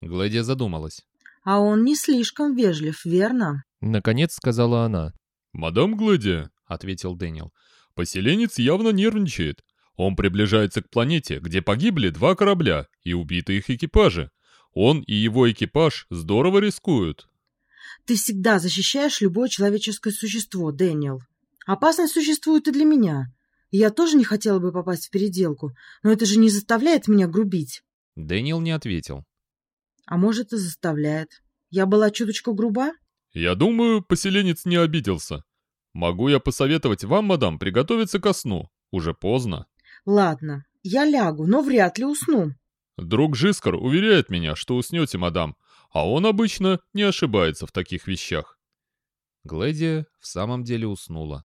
Глэдия задумалась. А он не слишком вежлив, верно? Наконец сказала она. «Мадам Глэдия», — ответил Дэниел, — «поселенец явно нервничает. Он приближается к планете, где погибли два корабля и убиты их экипажи. Он и его экипаж здорово рискуют». Ты всегда защищаешь любое человеческое существо, Дэниел. Опасность существует и для меня. Я тоже не хотела бы попасть в переделку, но это же не заставляет меня грубить. Дэниел не ответил. А может, и заставляет. Я была чуточку груба? «Я думаю, поселенец не обиделся. Могу я посоветовать вам, мадам, приготовиться ко сну? Уже поздно». Ладно, я лягу, но вряд ли усну. Друг Жискар уверяет меня, что уснете, мадам, а он обычно не ошибается в таких вещах. Глэдия в самом деле уснула.